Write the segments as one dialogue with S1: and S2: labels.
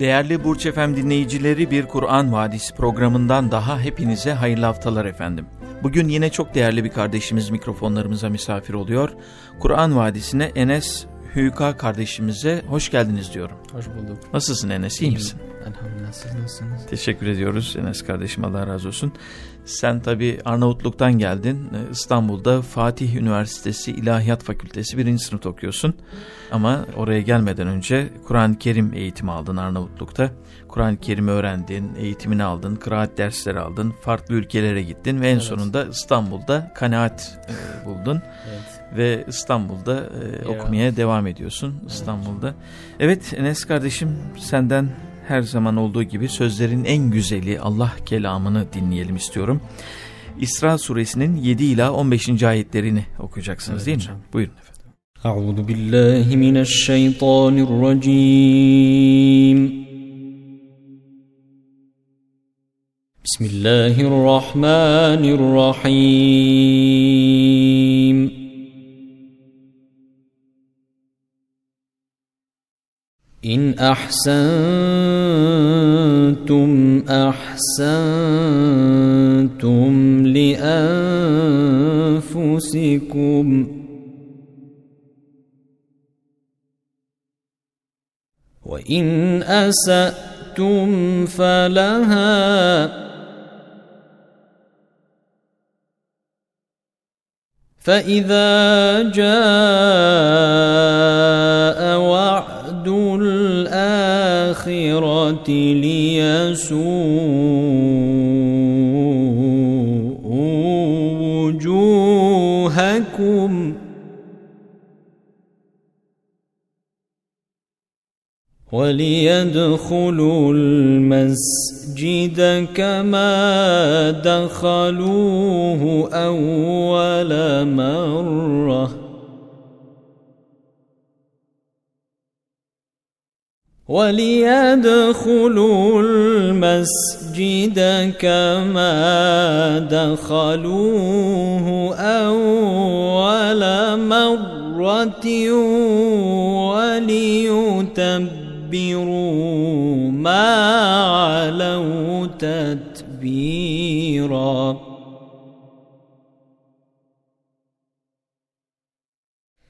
S1: Değerli Burç Efem dinleyicileri bir Kur'an Vadisi programından daha hepinize hayırlı haftalar efendim. Bugün yine çok değerli bir kardeşimiz mikrofonlarımıza misafir oluyor. Kur'an Vadisi'ne Enes Hüyka kardeşimize hoş geldiniz diyorum.
S2: Hoş bulduk.
S1: Nasılsın Enes, iyi misin?
S2: Elhamdülillah, siz nasılsınız?
S1: Teşekkür ediyoruz Enes kardeşim, Allah razı olsun. Sen tabi Arnavutluk'tan geldin. Ee, İstanbul'da Fatih Üniversitesi İlahiyat Fakültesi birinci sınıf okuyorsun. Ama oraya gelmeden önce Kur'an-ı Kerim eğitimi aldın Arnavutluk'ta. Kur'an-ı Kerim'i öğrendin, eğitimini aldın, kıraat dersleri aldın, farklı ülkelere gittin ve en evet. sonunda İstanbul'da kanaat e, buldun. Evet. Ve İstanbul'da e, okumaya devam ediyorsun İstanbul'da. Evet Enes kardeşim senden her zaman olduğu gibi sözlerin en güzeli Allah kelamını dinleyelim istiyorum. İsra suresinin 7 ila 15. ayetlerini okuyacaksınız evet, değil mi? Hocam. Buyurun efendim.
S3: Euzu billahi mineşşeytanirracim. Bismillahirrahmanirrahim. İn ahsan أحسنتم لأنفسكم. وإن أسأتم فلها فإذا جاء وعد ليسوء وجوهكم وليدخلوا المسجد كما دخلوه أول مرة وليدخلوا المسجد كما دخلوه أول مرة وليتبروا ما علوا تتبيرا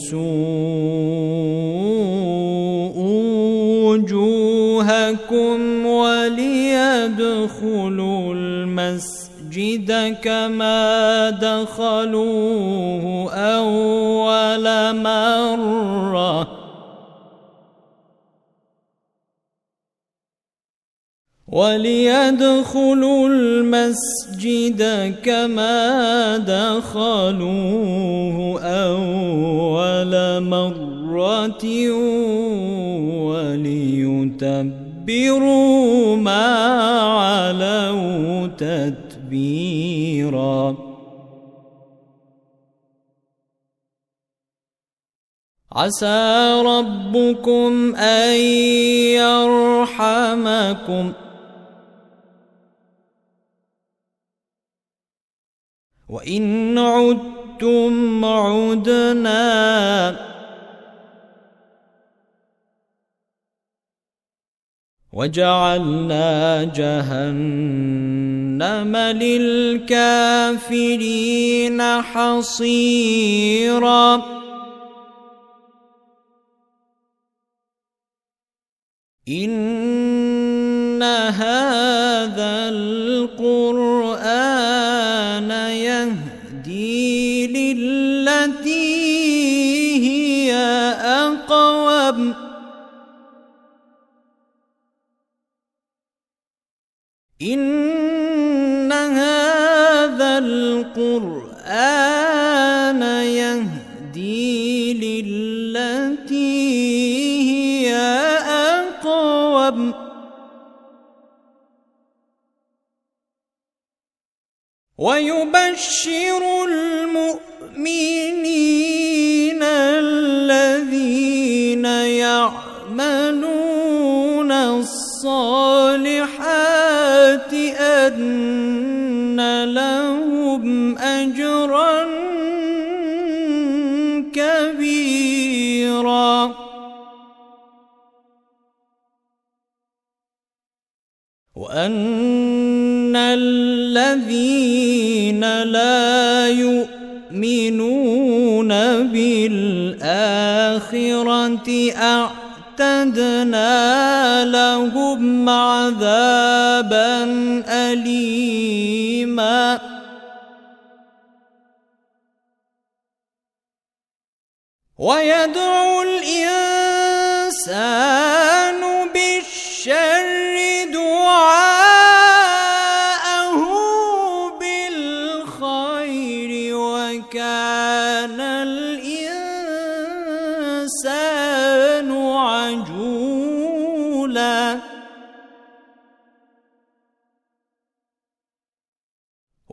S3: ليسوء وجوهكم وليدخلوا المسجد كما دخلوه وليدخلوا المسجد كما دخلوه أول مرة وليتبروا ما علوا تتبيرا. عسى ربكم أن يرحمكم ۖ. وإن عدتم عدنا. وجعلنا جهنم للكافرين حصيرا. إن هذا إن هذا القرآن يهدي للتي هي أقوم. ويبشر المؤمنين لهم أجرا كبيرا. وأن الذين لا يؤمنون بالآخرة أعلم أعتدنا لهم عذابا أليما. ويدعو الإنسان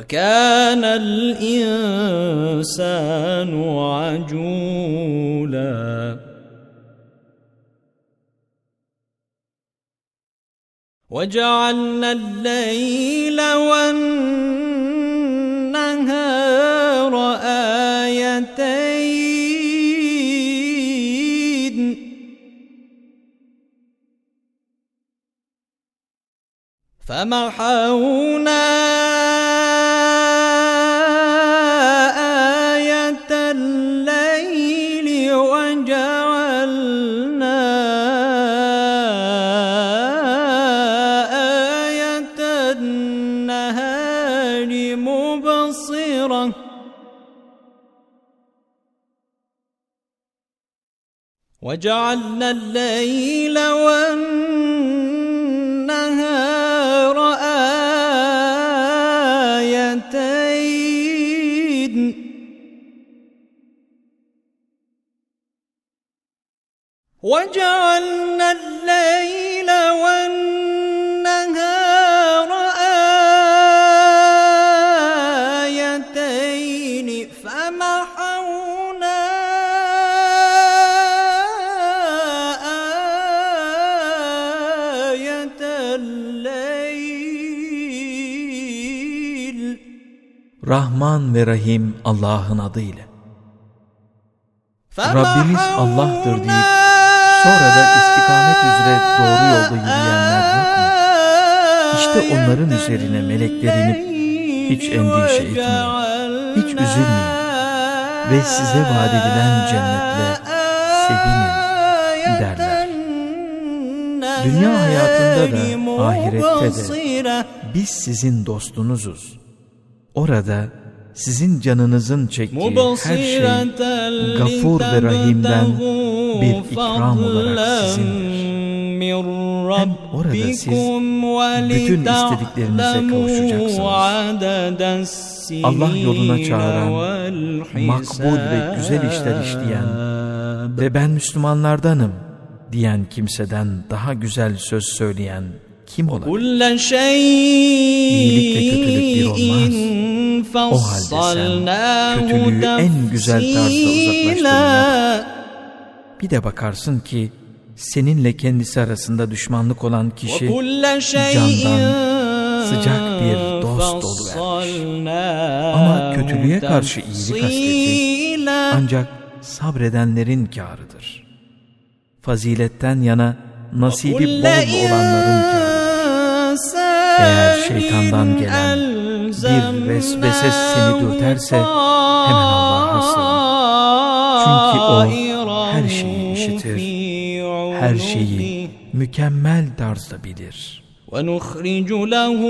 S3: وكان الإنسان عجولا. وجعلنا الليل والنهار آيتين. فمحونا وجعلنا الليل والنهار آيتين. وجعلنا الليل
S1: Rahman ve Rahim Allah'ın adıyla. Rabbimiz Allah'tır deyip sonra da istikamet üzere doğru yolda yürüyenler yok mu? İşte onların üzerine melekler inip hiç endişe etmeyin, hiç üzülmeyin ve size vaat edilen cennetle sevinin derler. Dünya hayatında da ahirette de biz sizin dostunuzuz. Orada sizin canınızın çektiği her şey gafur ve rahimden bir ikram olarak sizindir. Hem orada siz bütün istediklerinize kavuşacaksınız. Allah yoluna çağıran, makbul ve güzel işler işleyen, Ve ben Müslümanlardanım diyen kimseden daha güzel söz söyleyen kim olabilir?
S3: İyilik
S1: ve kötülük bir olmaz. O halde sen kötülüğü en güzel tarzda
S3: uzaklaştırmaya
S1: Bir de bakarsın ki seninle kendisi arasında düşmanlık olan kişi candan sıcak bir dost
S3: doluvermiş.
S1: Ama kötülüğe karşı iyilik hasreti ancak sabredenlerin kârıdır. Faziletten yana nasibi bol olanların
S3: kârı.
S1: Eğer şeytandan gelen bir vesvese seni dürterse hemen Allah'a sığın. Çünkü o her şeyi işitir, her şeyi mükemmel tarzda bilir.
S3: ونخرج له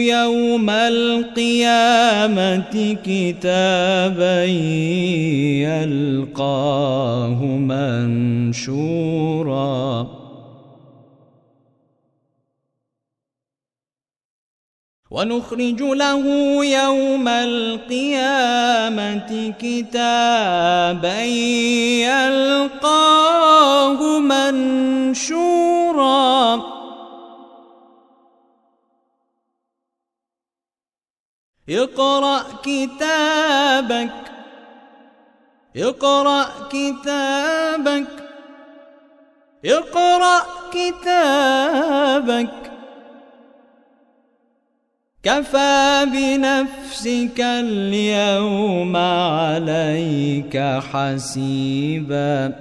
S3: يوم القيامة كتابا يلقاه منشورا ونخرج له يوم القيامة كتابا يلقاه منشورا. اقرأ كتابك اقرأ كتابك اقرأ كتابك. كفى بنفسك اليوم عليك حسيبا.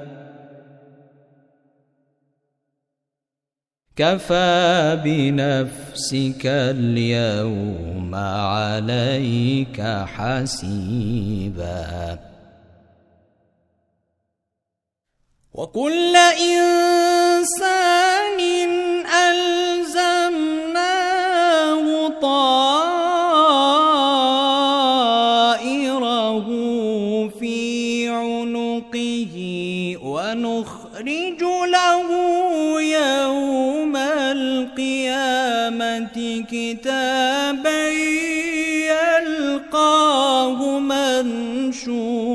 S3: كفى بنفسك اليوم عليك حسيبا. وكل إنسان ألزمناه طائره في عنقه ونخرج له يوم القيامة كتابا يلقاه منشورا.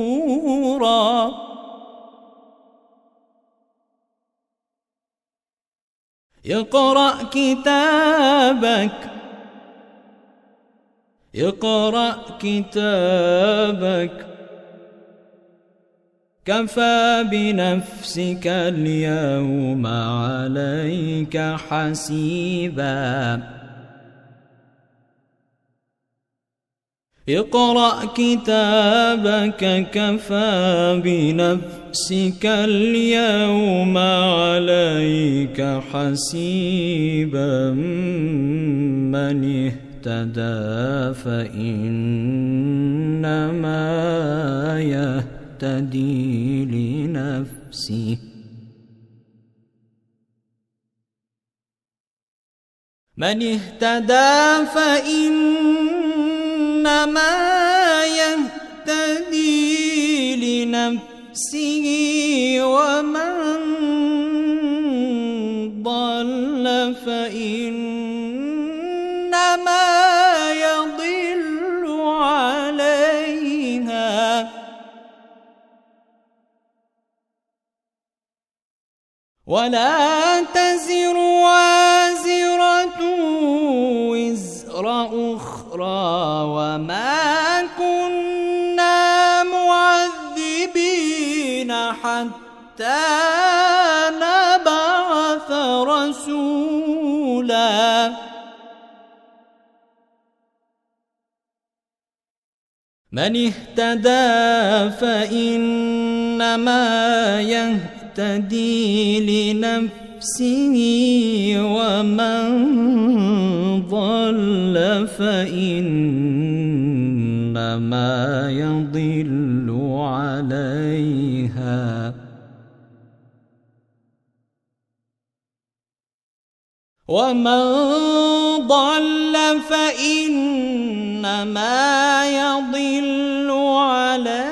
S3: اقرأ كتابك اقرأ كتابك. كفى بنفسك اليوم عليك حسيبا. اقرأ كتابك كفى بنفسك اليوم عليك حسيبا. من اهتدى فإنما يهتدي لنفسه من اهتدى فإنما يهتدي لنفسه ومن ضل فإنما ولا تزر وازرة وزر أخرى وما كنا معذبين حتى نبعث رسولا. من اهتدى فإنما يهتدي لنفسه ومن ضل فإنما يضل عليها. ومن ضل فإنما يضل عليها.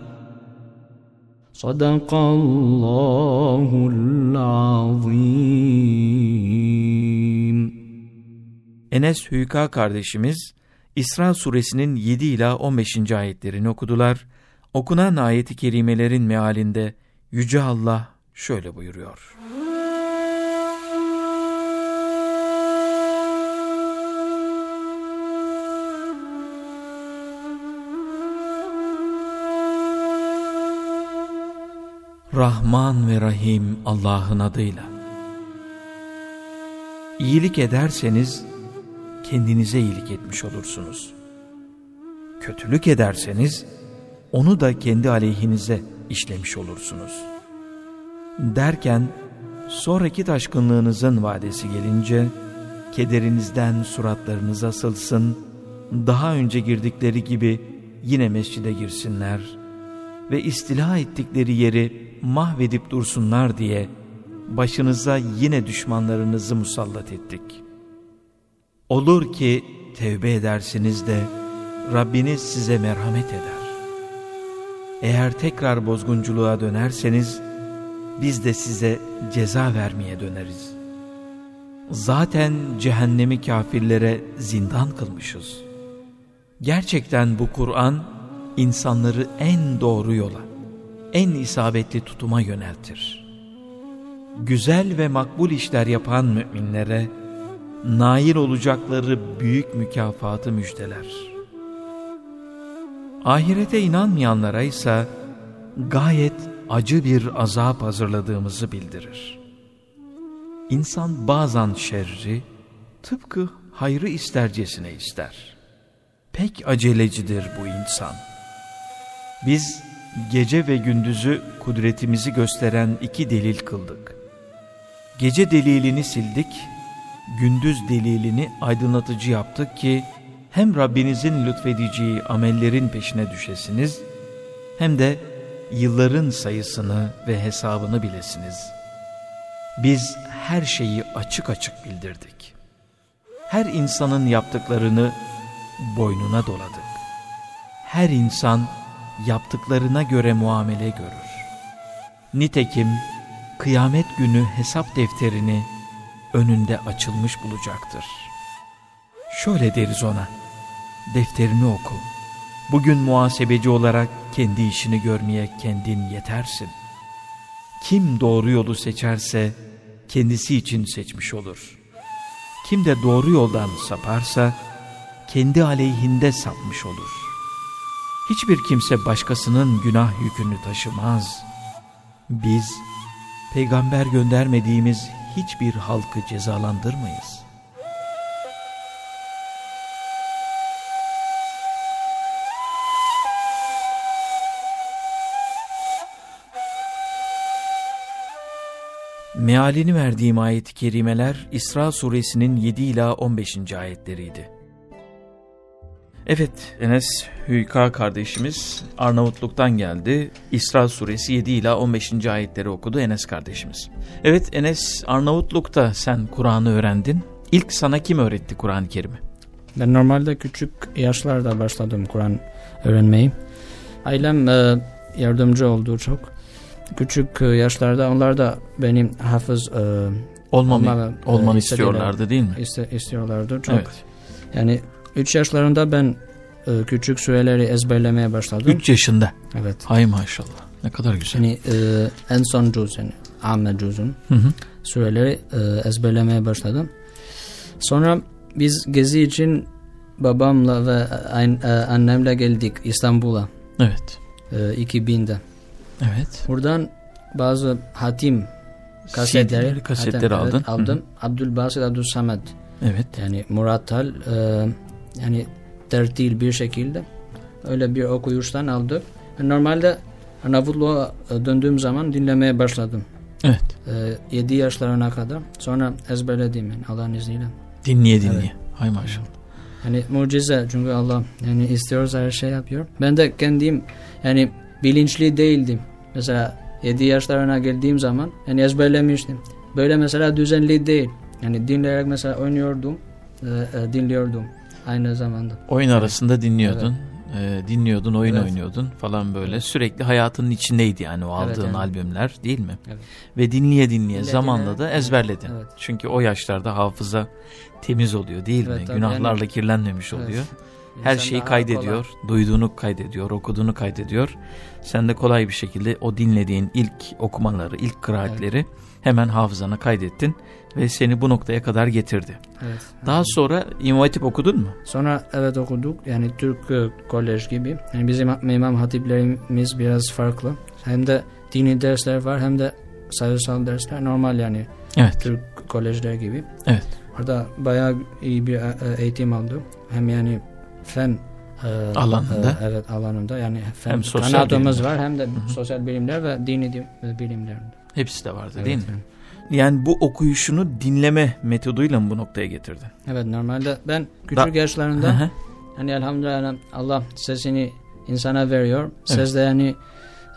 S3: Sadakallahul azim.
S1: Enes Hüyka kardeşimiz İsra suresinin 7 ila 15. ayetlerini okudular. Okunan ayeti kerimelerin mealinde Yüce Allah şöyle buyuruyor. Rahman ve Rahim Allah'ın adıyla. İyilik ederseniz kendinize iyilik etmiş olursunuz. Kötülük ederseniz onu da kendi aleyhinize işlemiş olursunuz. Derken sonraki taşkınlığınızın vadesi gelince kederinizden suratlarınız asılsın, daha önce girdikleri gibi yine mescide girsinler ve istila ettikleri yeri mahvedip dursunlar diye başınıza yine düşmanlarınızı musallat ettik.'' Olur ki tevbe edersiniz de Rabbiniz size merhamet eder. Eğer tekrar bozgunculuğa dönerseniz biz de size ceza vermeye döneriz. Zaten cehennemi kafirlere zindan kılmışız. Gerçekten bu Kur'an insanları en doğru yola, en isabetli tutuma yöneltir. Güzel ve makbul işler yapan müminlere, nail olacakları büyük mükafatı müjdeler. Ahirete inanmayanlara ise gayet acı bir azap hazırladığımızı bildirir. İnsan bazen şerri tıpkı hayrı istercesine ister. Pek acelecidir bu insan. Biz gece ve gündüzü kudretimizi gösteren iki delil kıldık. Gece delilini sildik, gündüz delilini aydınlatıcı yaptık ki hem Rabbinizin lütfedeceği amellerin peşine düşesiniz hem de yılların sayısını ve hesabını bilesiniz. Biz her şeyi açık açık bildirdik. Her insanın yaptıklarını boynuna doladık. Her insan yaptıklarına göre muamele görür. Nitekim kıyamet günü hesap defterini önünde açılmış bulacaktır. Şöyle deriz ona, defterini oku. Bugün muhasebeci olarak kendi işini görmeye kendin yetersin. Kim doğru yolu seçerse kendisi için seçmiş olur. Kim de doğru yoldan saparsa kendi aleyhinde sapmış olur. Hiçbir kimse başkasının günah yükünü taşımaz. Biz peygamber göndermediğimiz hiçbir halkı cezalandırmayız. Mealini verdiğim ayet-i kerimeler İsra suresinin 7 ila 15. ayetleriydi. Evet Enes Hüyka kardeşimiz Arnavutluk'tan geldi. İsra suresi 7 ila 15. ayetleri okudu Enes kardeşimiz. Evet Enes Arnavutluk'ta sen Kur'an'ı öğrendin. İlk sana kim öğretti Kur'an-ı Kerim'i?
S3: Ben normalde küçük yaşlarda başladım Kur'an öğrenmeyi. Ailem e, yardımcı oldu çok. Küçük e, yaşlarda onlar da benim hafız e,
S1: Olmamı, olmanı istiyorlardı değil mi?
S3: iste- istiyorlardı çok.
S1: Evet.
S3: Yani 3 yaşlarında ben e, küçük süreleri ezberlemeye başladım.
S1: 3 yaşında.
S3: Evet.
S1: Hay maşallah. Ne kadar güzel.
S3: Yani e, en son cüz yani Amme cüzün
S1: Hı hı.
S3: süreleri e, ezberlemeye başladım. Sonra biz gezi için babamla ve e, annemle geldik İstanbul'a
S1: Evet.
S3: e, 2000'de.
S1: Evet.
S3: Buradan bazı hatim kasetleri,
S1: CD'leri, kasetleri
S3: hatim,
S1: aldın.
S3: evet, aldım. Abdülbasit Abdülsamed
S1: Evet.
S3: yani Murattal e, yani tertil bir şekilde öyle bir okuyuştan aldık. Normalde Arnavutluğa e, döndüğüm zaman dinlemeye başladım.
S1: Evet.
S3: E, 7 yaşlarına kadar. Sonra ezberledim yani Allah'ın izniyle.
S1: Dinleye dinleye.
S3: Evet.
S1: Hay maşallah.
S3: Yani mucize çünkü Allah yani istiyorsa her şey yapıyor. Ben de kendim yani bilinçli değildim. Mesela 7 yaşlarına geldiğim zaman yani ezberlemiştim. Böyle mesela düzenli değil. Yani dinleyerek mesela oynuyordum, e, e, dinliyordum aynı zamanda.
S1: Oyun arasında dinliyordun. e, dinliyordun, oyun
S3: Evet.
S1: oynuyordun falan böyle. Sürekli hayatının içindeydi yani o
S3: Evet,
S1: aldığın
S3: evet.
S1: albümler değil mi?
S3: Evet.
S1: Ve dinleye dinleye
S3: Dinleye
S1: zamanla da ezberledin.
S3: Evet.
S1: Çünkü o yaşlarda hafıza temiz oluyor değil
S3: Evet,
S1: mi?
S3: tabii
S1: Günahlarla
S3: yani-
S1: kirlenmemiş
S3: Evet.
S1: oluyor. Her
S3: İnsan
S1: şeyi kaydediyor, duyduğunu kaydediyor, okuduğunu kaydediyor. Sen de kolay bir şekilde o dinlediğin ilk okumaları, ilk kıraatleri hemen hafızana kaydettin ve seni bu noktaya kadar getirdi.
S3: Evet.
S1: Daha sonra İmam Hatip okudun mu?
S3: Sonra evet okuduk yani Türk e, kolej gibi. Yani bizim imam hatiplerimiz biraz farklı. Hem de dini dersler var hem de sayısal dersler normal yani
S1: Evet.
S3: Türk kolejler gibi.
S1: Evet.
S3: Orada bayağı iyi bir e, eğitim aldım. Hem yani fen e,
S1: Alanında.
S3: e, evet alanında yani fen
S1: Hem sosyal
S3: kanadımız
S1: bilimler.
S3: var hem de
S1: hı.
S3: sosyal bilimler ve dini di- e, bilimler.
S1: Hepsi de vardı
S3: Evet,
S1: değil mi?
S3: yani.
S1: Yani bu okuyuşunu dinleme metoduyla mı bu noktaya getirdin?
S3: Evet normalde ben küçük
S1: Da-
S3: yaşlarında
S1: Hı hı.
S3: Hani elhamdülillah Allah sesini insana veriyor. Ses de yani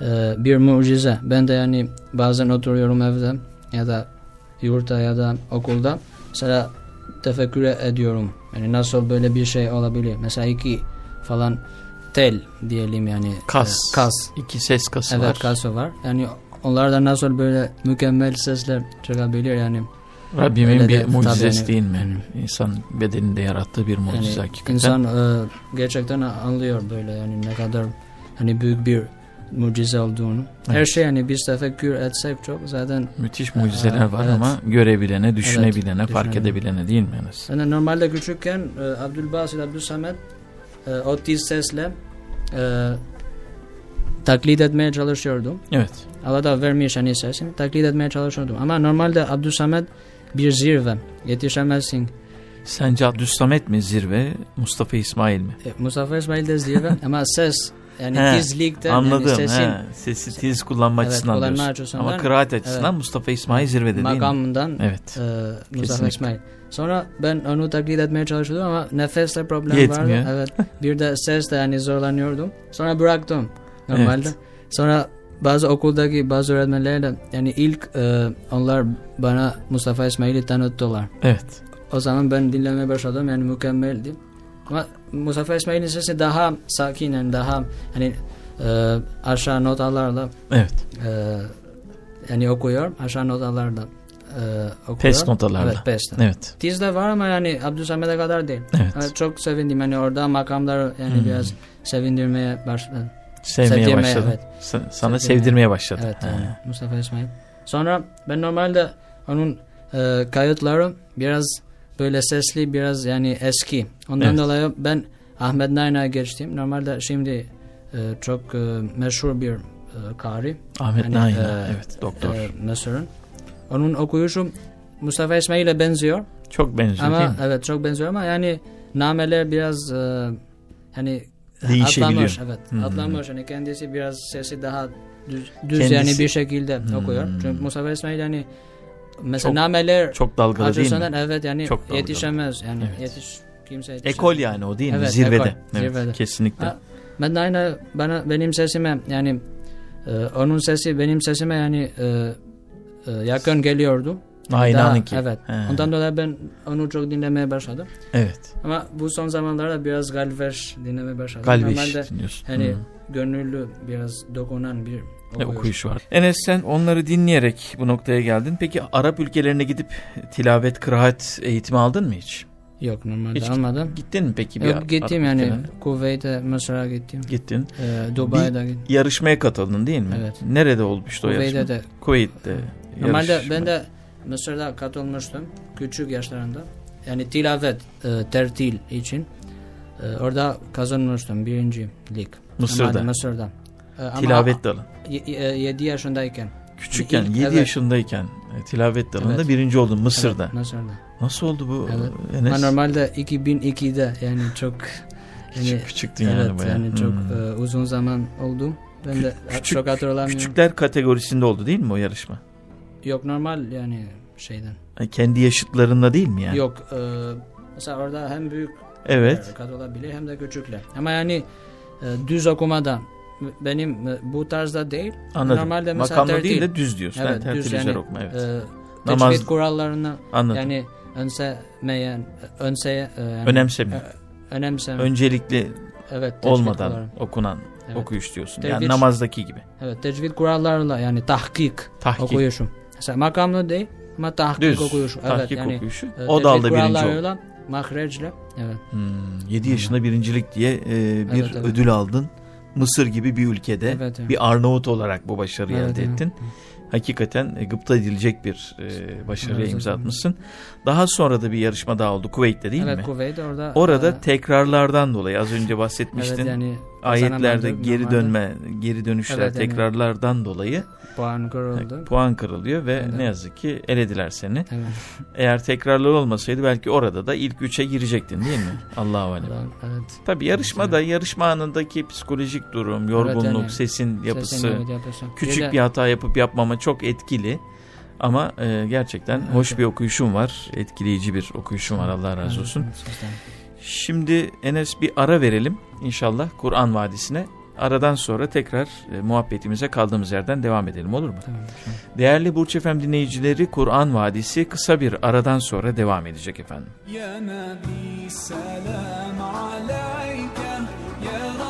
S3: e, bir mucize. Ben de yani bazen oturuyorum evde ya da yurtta ya da okulda. Mesela tefekkür ediyorum. Yani nasıl böyle bir şey olabilir? Mesela iki falan tel diyelim yani.
S1: Kas.
S3: E, kas.
S1: İki ses kası
S3: Evet
S1: var.
S3: kası var. Yani onlardan nasıl böyle mükemmel sesler çıkabilir yani.
S1: Rabbimin
S3: Öyle
S1: bir
S3: de-
S1: mucizesi değil mi?
S3: yani-
S1: İnsan bedeninde yarattığı bir mucize
S3: Yani
S1: hakikaten.
S3: insan e, gerçekten anlıyor böyle yani ne kadar hani büyük bir mucize olduğunu. Her
S1: Evet.
S3: şey yani biz tefekkür etsek çok zaten
S1: Müthiş mucizeler
S3: Ee,
S1: var
S3: evet.
S1: ama görebilene, düşünebilene, fark
S3: düşünebilene.
S1: edebilene değil mi Enes?
S3: yani normalde küçükken e, Abdülbasit Abdülsamet e, o tiz sesle e, taklit etmeye çalışıyordum.
S1: Evet.
S3: Allah da vermiş hani sesini taklit etmeye çalışıyordum. Ama normalde Abdülsamet bir zirve yetişemezsin.
S1: Sence Abdüssamet mi zirve, Mustafa İsmail mi?
S3: E, Mustafa İsmail de zirve ama ses yani
S1: He,
S3: tizlikte
S1: Anladım.
S3: yani sesin
S1: he, sesi tiz kullanma
S3: Evet,
S1: açısından
S3: kullanma
S1: diyorsun.
S3: açısından,
S1: Ama kıraat açısından
S3: evet.
S1: Mustafa İsmail zirvede değil mi?
S3: makamından
S1: Evet.
S3: e, Mustafa. İsmail. Sonra ben onu taklit etmeye çalışıyordum ama nefeste problem
S1: Yetmiyor.
S3: vardı. Evet. Bir de sesle yani zorlanıyordum. Sonra bıraktım normalde.
S1: Evet.
S3: Sonra bazı okuldaki bazı öğretmenlerle yani ilk e, onlar bana Mustafa İsmail'i tanıttılar.
S1: Evet.
S3: O zaman ben dinlemeye başladım yani mükemmeldi. Ama Mustafa İsmail'in sesi daha sakin yani daha hani e, aşağı notalarla
S1: Evet.
S3: e, yani okuyor aşağı notalarla e, okuyor.
S1: Pes notalarla.
S3: Evet pes.
S1: Evet.
S3: Tizde var ama yani Abdülsamet'e kadar değil.
S1: Evet.
S3: Evet, çok sevindim yani orada makamlar yani
S1: Hmm.
S3: biraz sevindirmeye başladı.
S1: Sevmeye
S3: Sevdirmeye,
S1: başladın.
S3: evet.
S1: Sa- Sana
S3: Sevdirmeye.
S1: sevdirmeye başladı.
S3: Evet
S1: He.
S3: yani Mustafa İsmail. Sonra ben normalde onun e, kayıtları biraz böyle sesli biraz yani eski. Ondan
S1: Evet.
S3: dolayı ben Ahmet Nain'a geçtim. Normalde şimdi e, çok e, meşhur bir e, kari.
S1: Ahmet
S3: Yani,
S1: Naim.
S3: e,
S1: evet doktor.
S3: E, Mısır'ın. Onun okuyuşu Mustafa İsmail'e benziyor.
S1: Çok benziyor değil
S3: Ama
S1: mi?
S3: evet çok benziyor ama yani nameler biraz e, hani
S1: Değişebiliyor.
S3: atlamış evet
S1: Hmm.
S3: atlamış hani kendisi biraz sesi daha düz, düz
S1: Kendisi-
S3: yani bir şekilde
S1: Hmm.
S3: okuyor. Çünkü Mustafa İsmail yani mesela
S1: Çok-
S3: nameler
S1: Çok dalgalı değil mi?
S3: evet yani
S1: Çok dalgalı.
S3: yetişemez yani
S1: Evet.
S3: yetiş kimse yetişemez.
S1: Ekol yani o değil mi?
S3: Evet,
S1: Zirvede.
S3: ekol,
S1: Evet,
S3: zirvede.
S1: Kesinlikle.
S3: Ha, ben aynı bana benim sesime yani e, onun sesi benim sesime yani e, e, yakın geliyordu.
S1: Aynanınki.
S3: Evet.
S1: He.
S3: Ondan dolayı ben onu çok dinlemeye başladım.
S1: Evet.
S3: Ama bu son zamanlarda biraz Galveş dinlemeye başladım. Normalde
S1: dinliyorsun.
S3: hani
S1: Hı.
S3: gönüllü biraz dokunan bir okuyuş.
S1: okuyuşu var. Enes sen onları dinleyerek bu noktaya geldin. Peki Arap ülkelerine gidip tilavet, kıraat eğitimi aldın mı hiç?
S3: Yok normalde
S1: Hiç
S3: almadım.
S1: Gittin mi peki? bir
S3: Yok gittim yani? Kuveyt'e, Mısır'a gittim.
S1: Gittin.
S3: E, Dubai'de gittim.
S1: Yarışmaya katıldın değil mi?
S3: Evet.
S1: Nerede olmuştu o
S3: Kuveyt'te
S1: yarışma?
S3: de.
S1: Kuveyt'te.
S3: Normalde
S1: yarışma.
S3: ben de Mısır'da katılmıştım. Küçük yaşlarında. Yani tilavet, e, tertil için. E, orada kazanmıştım birinci lig.
S1: Mısır'da.
S3: Normalde Mısır'da. E, ama
S1: Tilavet dalı.
S3: 7 yaşındayken.
S1: Küçükken,
S3: İlk-
S1: 7
S3: evet.
S1: yaşındayken e, tilavet dalında
S3: Evet.
S1: birinci oldun Mısır'da.
S3: Evet, Mısır'da.
S1: Nasıl oldu bu
S3: Evet.
S1: Enes?
S3: Ben normalde 2002'de yani çok yani,
S1: Küçük- küçüktün yani
S3: evet,
S1: bayağı.
S3: yani çok
S1: Hmm.
S3: e, uzun zaman oldu. Ben de
S1: Küçük-
S3: çok hatırlamıyorum.
S1: Küçükler kategorisinde oldu değil mi o yarışma?
S3: Yok normal yani şeyden.
S1: Yani kendi yaşıtlarında değil mi yani?
S3: Yok e, mesela orada hem büyük
S1: Evet.
S3: katılabilir hem de küçükler. Ama yani e, düz okumada benim e, bu tarzda değil.
S1: Anladım.
S3: Normalde mesela
S1: Makamda
S3: tertil.
S1: değil de düz diyorsun.
S3: Evet,
S1: Evet,
S3: düz yani,
S1: okuma evet.
S3: E,
S1: Namaz-
S3: tecvid kurallarına
S1: Anladım.
S3: yani önsemeyen, önseye, e, yani,
S1: Önemseme.
S3: e, önemseme.
S1: Öncelikli
S3: evet,
S1: olmadan
S3: kuralları.
S1: okunan
S3: Evet.
S1: okuyuş diyorsun. Yani
S3: Tecvid-
S1: namazdaki gibi.
S3: Evet, tecvid kurallarla yani tahkik,
S1: Tahkik.
S3: okuyuşum. Mesela makamlı değil ama tahkik
S1: Düz.
S3: okuyuşu.
S1: Tahkik
S3: evet, yani,
S1: okuyuşu.
S3: e,
S1: o dalda birinci oldu.
S3: mahreçle. Evet.
S1: Hmm, 7 yaşında birincilik diye e, bir
S3: Evet, evet.
S1: ödül aldın. Mısır gibi bir ülkede
S3: Evet, evet.
S1: bir Arnavut olarak bu başarıyı
S3: Evet,
S1: elde
S3: evet.
S1: Hakikaten e, gıpta edilecek bir e, başarıya
S3: Evet,
S1: imza
S3: evet.
S1: atmışsın. Daha sonra da bir yarışma daha oldu Kuveyt'te değil
S3: evet,
S1: mi?
S3: Kuveyt orada.
S1: Orada
S3: e,
S1: tekrarlardan dolayı az önce bahsetmiştin.
S3: Evet yani
S1: ayetlerde geri dönme, geri dönüşler,
S3: Evet, yani.
S1: tekrarlardan dolayı
S3: puan kırıldı.
S1: puan kırılıyor ve
S3: Evet.
S1: ne yazık ki elediler seni.
S3: Evet.
S1: Eğer tekrarlar olmasaydı belki orada da ilk üçe girecektin değil mi? Allahu alem.
S3: evet.
S1: Tabii yarışmada yarışma anındaki psikolojik durum, yorgunluk,
S3: yani.
S1: sesin yapısı,
S3: Sesin, evet, yapısı.
S1: küçük bir hata yapıp yapmama çok etkili. Ama e, gerçekten
S3: evet.
S1: hoş bir okuyuşum var. Etkileyici bir okuyuşum var Allah razı olsun. Şimdi Enes bir ara verelim inşallah Kur'an Vadisi'ne. Aradan sonra tekrar e, muhabbetimize kaldığımız yerden devam edelim olur mu?
S3: Tamam.
S1: Değerli Burç Efem dinleyicileri Kur'an Vadisi kısa bir aradan sonra devam edecek efendim.
S4: Ya Nabi selam aleyke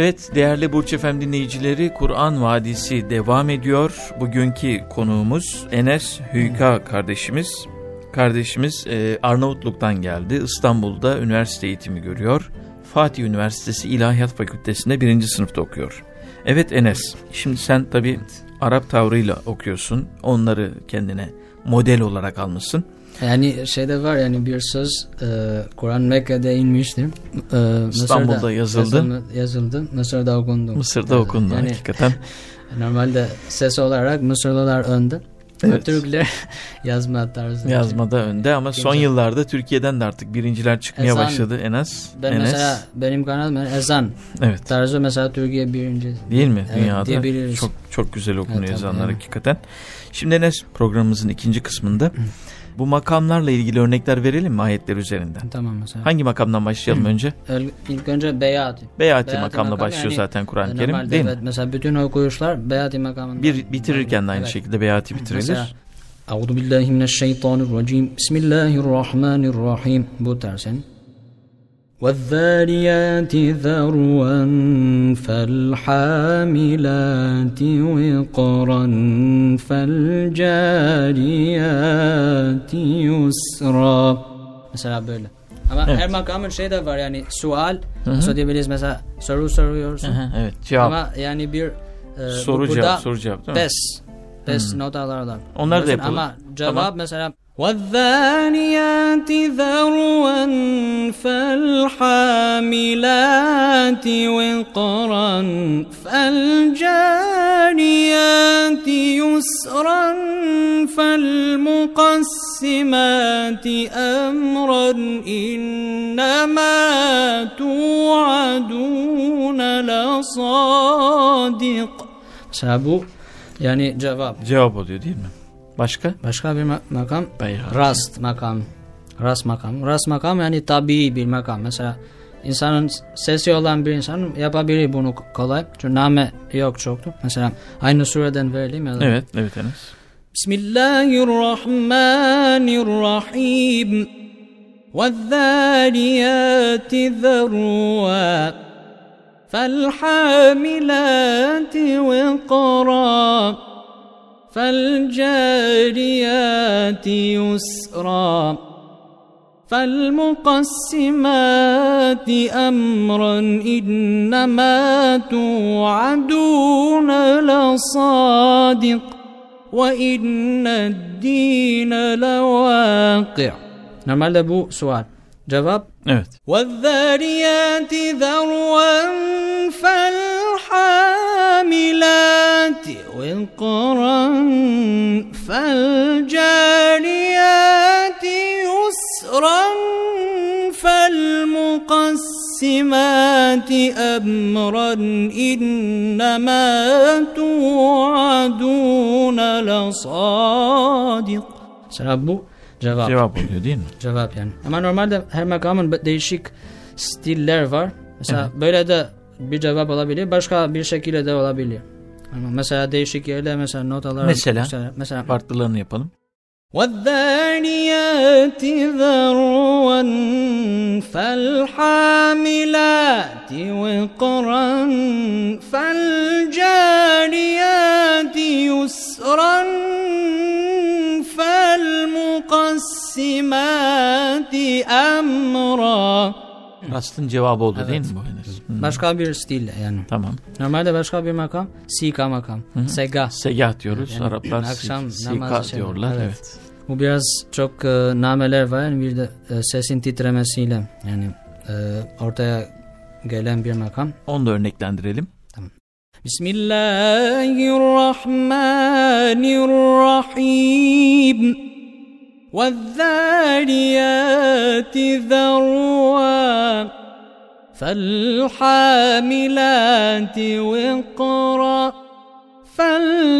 S1: Evet değerli Burç Efem dinleyicileri Kur'an Vadisi devam ediyor. Bugünkü konuğumuz Enes Hüyka kardeşimiz. Kardeşimiz e, Arnavutluk'tan geldi. İstanbul'da üniversite eğitimi görüyor. Fatih Üniversitesi İlahiyat Fakültesi'nde birinci sınıfta okuyor. Evet Enes, şimdi sen tabi Arap tavrıyla okuyorsun. Onları kendine model olarak almışsın.
S3: Yani şeyde var yani bir söz e, Kur'an Mekke'de inmiştir. E,
S1: İstanbul'da yazıldı.
S3: yazıldı. yazıldı. Mısır'da okundu.
S1: Mısır'da okundu
S3: Yani
S1: hakikaten.
S3: normalde ses olarak Mısırlılar önde.
S1: Evet.
S3: Türkler yazma tarzı.
S1: Yazmada önde ama son
S3: Güzel.
S1: yıllarda Türkiye'den de artık birinciler çıkmaya
S3: Ezan.
S1: başladı Enes.
S3: Ben
S1: Enes.
S3: mesela benim kanalım yani ezan
S1: Evet.
S3: tarzı mesela Türkiye birinci.
S1: Değil mi?
S3: Evet,
S1: Dünyada çok çok güzel okunuyor
S3: Evet,
S1: ezanlar
S3: evet.
S1: hakikaten. Şimdi Enes programımızın ikinci kısmında bu makamlarla ilgili örnekler verelim mi ayetler üzerinden?
S3: Tamam mesela.
S1: Hangi makamdan başlayalım önce?
S3: İlk önce Beyati.
S1: Beyati,
S3: Beyati
S1: makamla
S3: makam
S1: başlıyor
S3: yani,
S1: zaten Kur'an-ı
S3: E,
S1: Kerim
S3: normalde
S1: değil
S3: evet,
S1: mi?
S3: Mesela bütün okuyuşlar Beyati makamında.
S1: Bir bitirirken de aynı
S3: Evet.
S1: şekilde Beyati bitirilir.
S3: Mesela Euzu billahi mineşşeytanirracim. Bismillahirrahmanirrahim. Bu yani. والذاريات ذروا فالحاملات وقرا فالجاريات يسرا Mesela böyle. Ama
S1: Evet.
S3: her makamın şey de var yani sual.
S1: Hı hı.
S3: So diyebiliriz mesela soru soruyorsun.
S1: Aha, evet cevap.
S3: Ama yani bir e,
S1: soru
S3: bu-
S1: cevap
S3: burada
S1: soru cevap değil mi?
S3: Pes. Pes notalarla.
S1: Onlar da
S3: Biliyorsun
S1: yapılır.
S3: Ama cevap
S1: Tamam.
S3: mesela وَالذَّانِيَاتِ ذَرْوًا فَالْحَامِلَاتِ وِقْرًا فَالْجَارِيَاتِ يُسْرًا فَالْمُقَسِّمَاتِ أَمْرًا إِنَّمَا تُوعَدُونَ لَصَادِقٌ bu yani cevap.
S1: Cevap oluyor değil mi? Başka?
S3: Başka bir ma- makam
S1: Beyhat.
S3: rast makam. Rast makam. Rast makam yani tabii bir makam. Mesela insanın sesi olan bir insan yapabilir bunu kolay. Çünkü name yok çoktu. Mesela aynı sureden verelim ya da.
S1: Evet, evet Enes.
S3: Bismillahirrahmanirrahim. والذاريات ذروا فالحاملات وقرا فالجاريات يسرا فالمقسمات أمرا إنما توعدون لصادق وإن الدين لواقع. نعمل أبو سؤال. جواب؟
S1: نعم.
S3: والذاريات ذروا فالحال وقرا فالجاريات يسرا فالمقسمات أمرا إنما توعدون لصادق
S1: سلام جواب جواب يدين.
S3: جواب يعني أما نورمال ده هر مكان بديشيك ستيلر var. Mesela böyle de بجواب cevap olabilir. Başka bir şekilde de olabilir. Ama mesela değişik yerde mesela notalar.
S1: Mesela?
S3: Mesela, mesela
S1: Farklılarını yapalım.
S3: والذاريات ذروا فالحاملات وقرا فالجاريات يسرا فالمقسمات أمرا
S1: Rastın cevabı oldu
S3: Evet.
S1: değil mi bu? Hı.
S3: Başka bir stil yani.
S1: Tamam.
S3: Normalde başka bir makam Sika makam. Sega.
S1: Segah diyoruz.
S3: Yani
S1: Araplar
S3: akşam
S1: sika
S3: namazı şey-
S1: diyorlar.
S3: evet.
S1: Evet.
S3: Bu biraz çok e, nameler var. Yani bir de e, sesin titremesiyle yani e, ortaya gelen bir makam.
S1: Onu da örneklendirelim.
S3: Bismillahirrahmanirrahim. والذاريات ذروا فالحاملات وقرا فالجاريات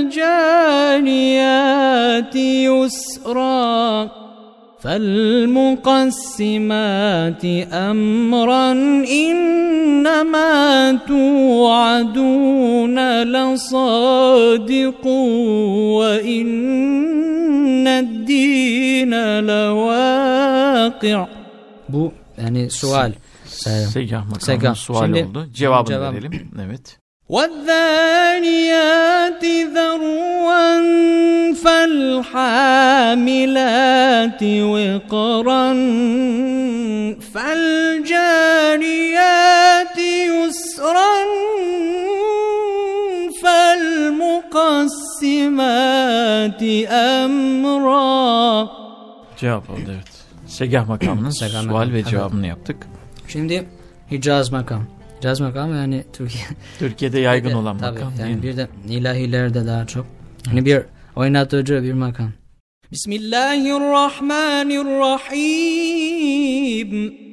S3: يسرا فالمقسمات أمرا إنما توعدون لصادق وإن الدين لواقع Bu yani sual.
S1: Segah makamı
S3: Segah.
S1: sual
S3: Şimdi-
S1: oldu. Cevabını
S3: Cevap.
S1: verelim. Evet.
S3: والذاريات ذروا فالحاملات وقرا فالجاريات يسرا فالمقسمات أمرا
S1: Cevap oldu evet. Segah makamının
S3: Segah
S1: sual
S3: makamı,
S1: ve
S3: evet.
S1: cevabını yaptık.
S3: Şimdi Hicaz makam. Hicaz makam yani Türkiye.
S1: Türkiye'de yaygın
S3: Bir de-
S1: olan
S3: tabii,
S1: makam
S3: yani
S1: değil mi?
S3: bir de ilahilerde daha çok. Hani bir oynatıcı bir makam. Bismillahirrahmanirrahim.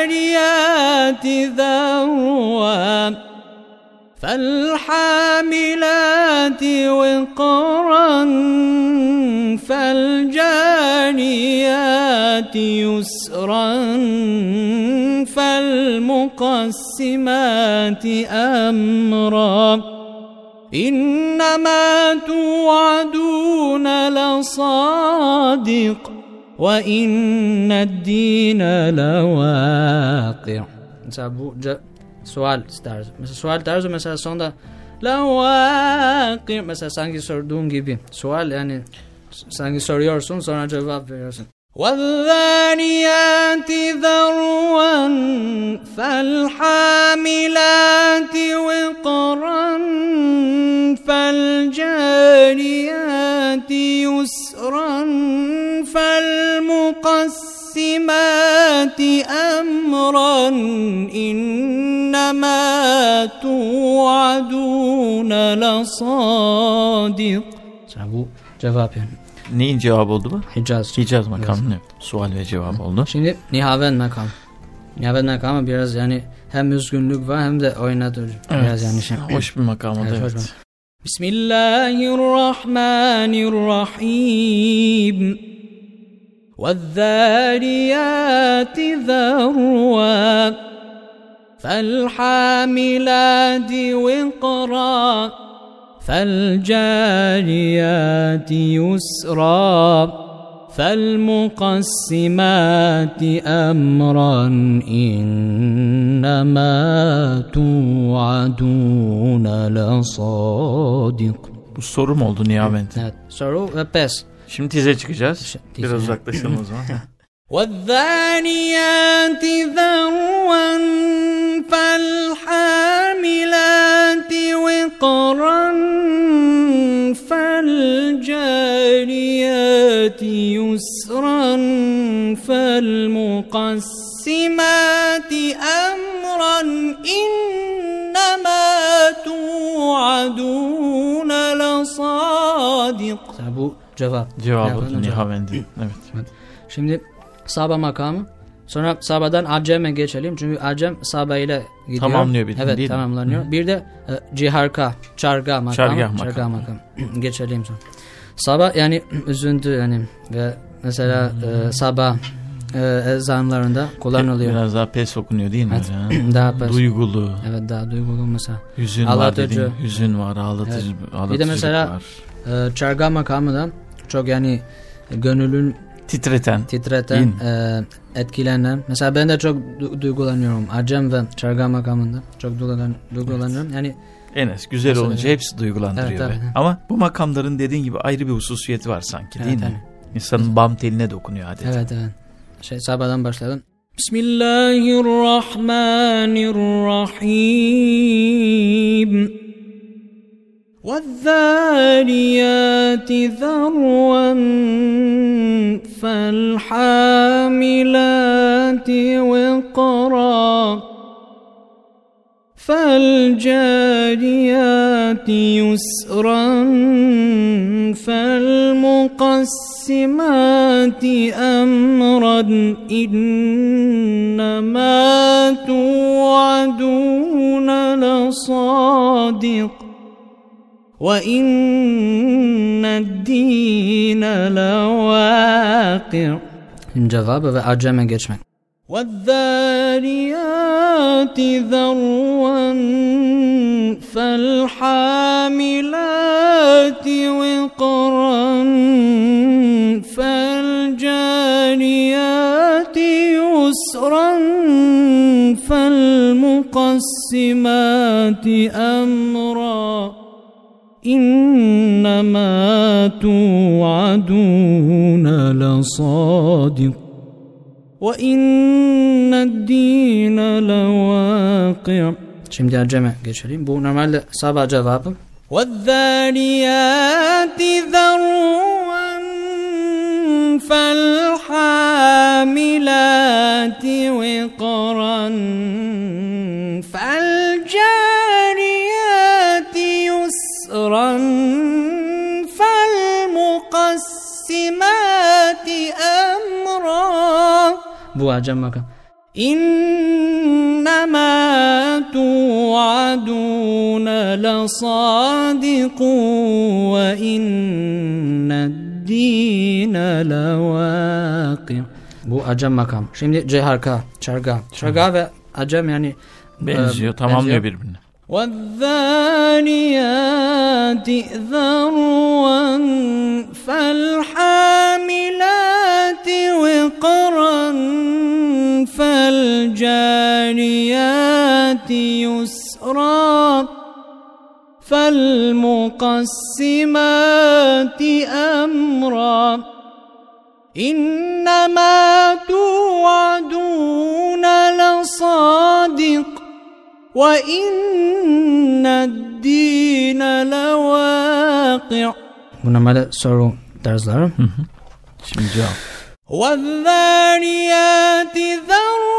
S3: والذاريات ذروا فالحاملات وقرا فالجاريات يسرا فالمقسمات أمرا إنما توعدون لصادق وإن الدين لواقع. سؤال ستارز. مثلا سؤال تارز مثلا صندا لواقع مثلا سانجي sanki جيبي سوال يعني سانجي سور يورسون sonra جواب veriyorsun. والذانيات ذروا فالحاملات وقرا فالجاريات يسرا فالمقسم أمرا إنما توعدون لصادق bu cevap yani.
S1: Neyin cevabı oldu bu?
S3: Hicaz.
S1: Hicaz makamı. Evet. Sual ve cevap oldu.
S3: Şimdi Nihaven makam. Nihaven makamı biraz yani hem üzgünlük var hem de oynatıcı. Biraz yani şey.
S1: Hoş bir makam oldu.
S3: Evet, hoş
S1: Evet.
S3: Bismillahirrahmanirrahim. والذاريات ذروا فالحاملات وقرا فالجاريات يسرا فالمقسمات أمرا إنما توعدون لصادق
S1: Bu soru mu oldu Nihavent?
S3: Evet. Soru ve pes.
S1: Şimdi tize çıkacağız.
S3: Tize.
S1: Biraz uzaklaşalım o zaman.
S3: والذانيات ذروا فالحاملات وقرا فالجاريات يسرا فالمقسمات أمرا إنما cevap.
S1: Cevap. Nihavent'in. Evet.
S3: Şimdi Saba makamı. Sonra Saba'dan Acem'e geçelim. Çünkü Acem Saba ile gidiyor.
S1: Tamamlıyor bir de,
S3: Evet
S1: değil mi?
S3: tamamlanıyor. Bir de e, Ciharka, Çarga makamı.
S1: Çargah makamı.
S3: Çargah makamı. geçelim sonra. Saba yani üzüntü yani ve mesela e, Saba e, ezanlarında kullanılıyor.
S1: Biraz daha pes okunuyor değil mi?
S3: Evet.
S1: Ya?
S3: daha pes.
S1: Duygulu.
S3: Evet daha duygulu mesela.
S1: Hüzün var
S3: Ağlatıcı.
S1: dediğin. Hüzün var, ağlatıcı, ağlatıcılık
S3: mesela-
S1: var.
S3: E, Çarga makamı da çok yani gönülün
S1: Titreten.
S3: titreten, e, etkilenen. Mesela ben de çok du- duygulanıyorum. Acem ve Çarga makamında çok duygulan, duygulanıyorum. Yani
S1: Enes güzel
S3: Mesela-
S1: olunca hepsi duygulandırıyor.
S3: Evet,
S1: be.
S3: evet.
S1: Ama bu makamların dediğin gibi ayrı bir hususiyeti var sanki değil
S3: Evet,
S1: mi? İnsanın bam teline dokunuyor adeta.
S3: evet evet. Şey Sabah'dan başlayalım. Bismillahirrahmanirrahim. والذاريات ذروا فالحاملات وقرا فالجاريات يسرا فالمقسمات أمرا إنما توعدون لصادق وإن الدين لواقع Cevabı ve aceme geçmek. والذاريات ذروا فالحاملات وقرا فالجاريات يسرا فالمقسمات أمرا إنما توعدون لصادق وإن الدين لواقع Şimdi aceme geçelim. Bu normalde sabah cevabı. وَالذَّارِيَاتِ ذَرُوًا فَالْحَامِلَاتِ وِقْرًا فَالْجَارِيَاتِ يُسْرًا فَالْمُقَسِّمَاتِ أَمْرًا Bu acem makam. إنما توعدون لصادق وإن الدين لواقع Bu acem makam. Şimdi ceharka, çarga. Çarga ve acem yani
S1: Benziyor,
S3: e,
S1: tamamlıyor
S3: benziyor.
S1: birbirine.
S3: والذانيات ذروا فالحاملات وقرا فالجاريات يسرا
S5: فالمقسمات أمرا إنما توعدون لصادق وإن الدين لواقع
S3: soru tarzları.
S1: Şimdi cevap.
S5: والذاريات ذروا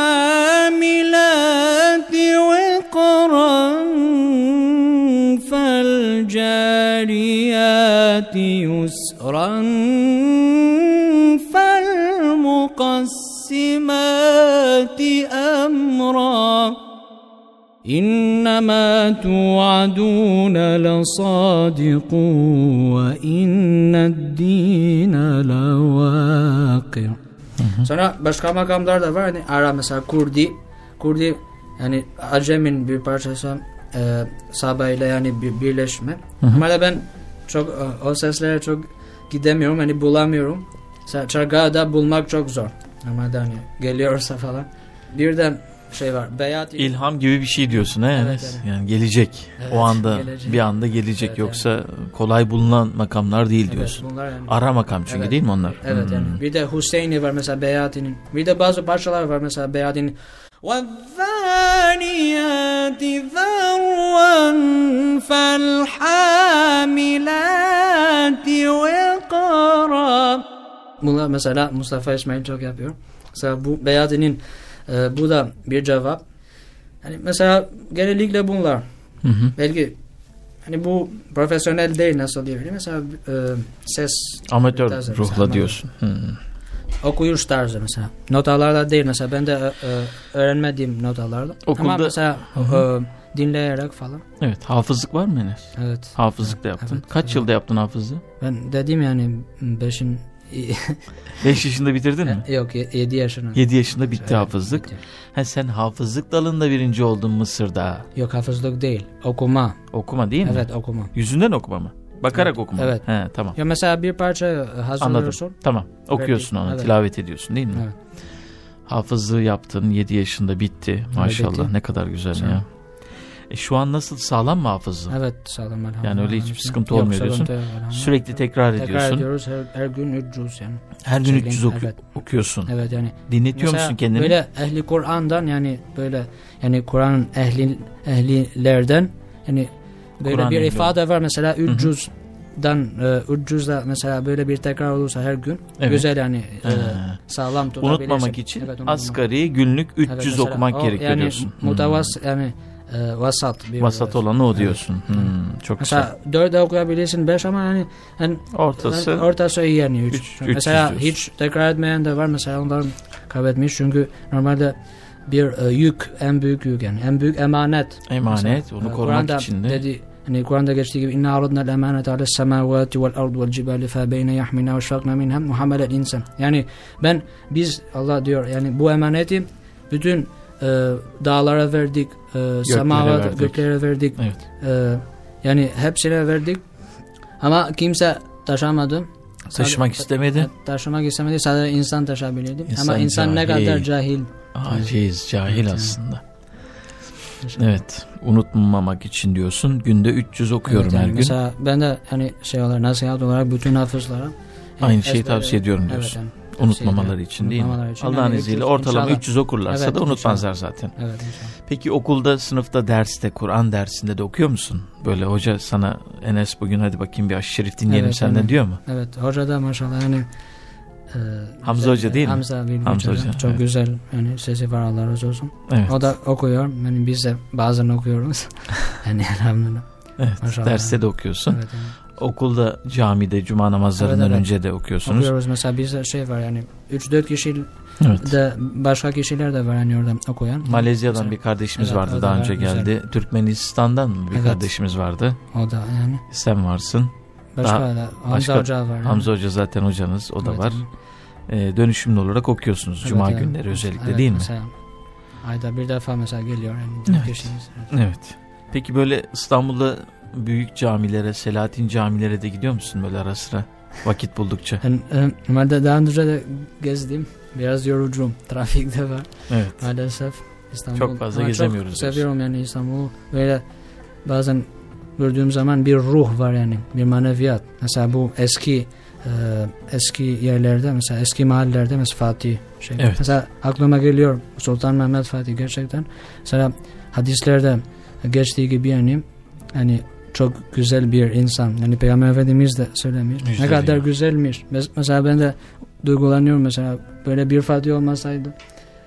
S5: فالحاملات وقرا فالجاريات يسرا فالمقسمات أمرا إنما توعدون لصادق وإن الدين لواقع
S3: Sonra başka makamlar da var. Hani ara mesela Kurdi. Kurdi yani Acem'in bir parçası e, Saba ile yani bir birleşme. Ama da ben çok e, o seslere çok gidemiyorum. Hani bulamıyorum. Mesela Çarga'da bulmak çok zor. Ama da hani geliyorsa falan. Bir de şey var. Beyat
S1: İlham gibi bir şey diyorsun he
S3: Evet,
S1: Enes?
S3: evet.
S1: Yani gelecek.
S3: Evet,
S1: o anda
S3: gelecek.
S1: bir anda gelecek
S3: Evet,
S1: yoksa kolay bulunan makamlar değil
S3: Evet,
S1: diyorsun.
S3: bunlar yani.
S1: Ara makam çünkü
S3: Evet.
S1: değil mi onlar?
S3: Evet
S1: Hmm.
S3: yani. Bir de Hüseyin'i var mesela Beyati'nin. Bir de bazı parçalar var mesela Beyati'nin.
S5: والذاريات ذروا فالحاملات وقرا
S3: Bunlar mesela Mustafa İsmail çok yapıyor. Mesela bu Beyati'nin e, bu da bir cevap. Hani mesela genellikle bunlar.
S1: Hı hı.
S3: Belki hani bu profesyonel değil nasıl diyebilirim. Mesela e, ses
S1: Amatör
S3: Tarzı
S1: ruhla
S3: mesela,
S1: diyorsun. Hı.
S3: okuyuş tarzı mesela. Notalarla değil mesela. Ben de e, e, öğrenmediğim notalarla. Ama
S1: Okulda-
S3: mesela
S1: Hı
S3: e, dinleyerek falan.
S1: Evet hafızlık var mı Enes?
S3: Evet.
S1: Hafızlık da yaptın.
S3: Evet,
S1: Kaç
S3: evet.
S1: yılda yaptın hafızlığı?
S3: Ben dediğim yani beşin
S1: 5 yaşında bitirdin mi?
S3: yok 7 yaşında.
S1: 7 yaşında bitti
S3: Evet,
S1: hafızlık.
S3: bitti.
S1: Ha, sen hafızlık dalında birinci oldun Mısır'da.
S3: Yok hafızlık değil. Okuma.
S1: Okuma değil mi?
S3: Evet okuma.
S1: Yüzünden okuma mı? Bakarak
S3: Evet,
S1: okuma.
S3: evet.
S1: He, tamam.
S3: Ya mesela bir parça hazırlıyorsun.
S1: Tamam. Okuyorsun onu,
S3: Evet.
S1: tilavet ediyorsun değil mi?
S3: Evet.
S1: Hafızlığı yaptın, 7 yaşında bitti. Maşallah
S3: bitti.
S1: ne kadar güzel
S3: Güzel.
S1: ya. E, şu an nasıl sağlam mı hafızlığın?
S3: Evet sağlam elhamdülillah.
S1: Yani öyle hiçbir
S3: Yok,
S1: sıkıntı olmuyor diyorsun.
S3: yok.
S1: Sürekli tekrar
S3: tekrar
S1: ediyorsun.
S3: ediyoruz her, her gün 300 yani.
S1: Her gün
S3: Sürekli,
S1: 300 oku-
S3: evet.
S1: okuyorsun.
S3: Evet yani.
S1: Dinletiyor musun kendini?
S3: Böyle ehli Kur'an'dan yani böyle yani Kur'an ehli ehlilerden yani böyle bir ifade var mesela 300'dan e, 300 da mesela böyle bir tekrar olursa her gün
S1: Evet.
S3: güzel yani e,
S1: He.
S3: sağlam tutabilirsin.
S1: Unutmamak için
S3: Evet, unutmamak.
S1: asgari günlük 300
S3: Evet, mesela
S1: okumak
S3: o
S1: gerekiyor
S3: yani
S1: diyorsun. Hmm.
S3: Mutavas yani e, vasat bir
S1: Vasat olanı o diyorsun.
S3: Evet.
S1: Hmm, çok güzel.
S3: Mesela 4 de okuyabilirsin 5 ama yani, yani
S1: Ortası
S3: yani ortası iyi yani 3.
S1: Üç- üç
S3: Mesela
S1: diyorsun.
S3: hiç tekrar etmeyen de var mesela onların kaybetmiş çünkü normalde bir e, yük en büyük yük yani en büyük emanet.
S1: emanet.
S3: Mesela,
S1: Onu
S3: e,
S1: korumak
S3: Kur'an'da
S1: için de.
S3: Dedi, hani Kur'an'da geçtiği gibi inna aradna el-emanet ala semavati vel ardu vel cibali fe beyne yahmina ve şakna minhem muhammelen insan. Yani ben biz Allah diyor yani bu emaneti bütün e, dağlara verdik, e, semavat
S1: verdik.
S3: göklere verdik.
S1: Evet.
S3: E, yani hepsine verdik. Ama kimse taşımadı.
S1: Taşımak istemedi.
S3: Taşımak istemedi. Sadece insan taşıyabilirdi.
S1: İnsan
S3: Ama insan ne
S1: cahil.
S3: kadar cahil.
S1: Aciz, cahil
S3: Evet,
S1: aslında. Evet. Unutmamak için diyorsun. Günde 300 okuyorum
S3: Evet, yani
S1: her gün.
S3: Mesela ben de hani şey olarak nasihat olarak bütün hafızlara yani
S1: Aynı şeyi tavsiye ediyorum
S3: Evet,
S1: diyorsun.
S3: yani tavsiye
S1: Unutmamaları için değil mi?
S3: İçin.
S1: Allah'ın
S3: Yani
S1: izniyle
S3: 300
S1: ortalama
S3: inşallah.
S1: 300 okurlarsa
S3: Evet,
S1: da unutmazlar zaten.
S3: Evet inşallah.
S1: Peki okulda, sınıfta, derste, Kur'an dersinde de okuyor musun? Böyle hoca sana Enes bugün hadi bakayım bir aşırı şerif dinleyelim
S3: Evet,
S1: senden
S3: yani.
S1: diyor mu?
S3: Evet hoca da maşallah yani e,
S1: Hamza
S3: güzel-
S1: Hoca değil mi?
S3: Hamza bir
S1: Hamza
S3: hoca. Çok
S1: evet.
S3: güzel yani sesi var Allah razı olsun.
S1: Evet.
S3: O da okuyor. Yani biz de bazen okuyoruz. yani elhamdülillah.
S1: evet.
S3: maşallah.
S1: Derste de okuyorsun.
S3: Evet, yani.
S1: Okulda, camide, cuma namazlarından
S3: Evet, evet.
S1: önce de okuyorsunuz.
S3: Okuyoruz mesela bizde şey var yani 3-4 kişi
S1: Evet.
S3: de başka kişiler de var yani orada okuyan.
S1: Malezya'dan
S3: Mesela-
S1: bir kardeşimiz
S3: Evet,
S1: vardı daha
S3: var,
S1: önce
S3: güzel.
S1: geldi. Türkmenistan'dan bir
S3: Evet.
S1: kardeşimiz vardı.
S3: O da yani.
S1: Sen varsın.
S3: Başka
S1: Daha-
S3: da Hamza
S1: başka-
S3: Hoca var. yani.
S1: Hamza Hoca zaten hocanız. O da
S3: Evet,
S1: var.
S3: yani.
S1: Ee, dönüşümlü olarak okuyorsunuz.
S3: Evet,
S1: Cuma
S3: evet.
S1: günleri özellikle
S3: Evet,
S1: değil mi?
S3: Ayda bir defa mesela geliyor yani.
S1: Evet.
S3: kişiyiz.
S1: Evet. Peki böyle İstanbul'da büyük camilere, Selahattin camilere de gidiyor musun böyle ara sıra? Vakit buldukça.
S3: Ben e, normalde daha önce de gezdim. Biraz yorucuyum. Trafikte var
S1: Evet.
S3: maalesef. İstanbul.
S1: Çok fazla
S3: Ama
S1: gezemiyoruz
S3: Çok seviyorum yani İstanbul'u. Böyle bazen gördüğüm zaman bir ruh var yani bir maneviyat. Mesela bu eski e, eski yerlerde mesela eski mahallelerde mesela Fatih şey.
S1: Evet.
S3: Mesela aklıma geliyor Sultan Mehmet Fatih gerçekten. Mesela hadislerde geçtiği gibi yani hani çok güzel bir insan. Yani Peygamber Efendimiz de söylemiş.
S1: Müjde
S3: ne kadar güzelmiş. Mes- Mesela ben de duygulanıyorum mesela böyle bir Fatih olmasaydı.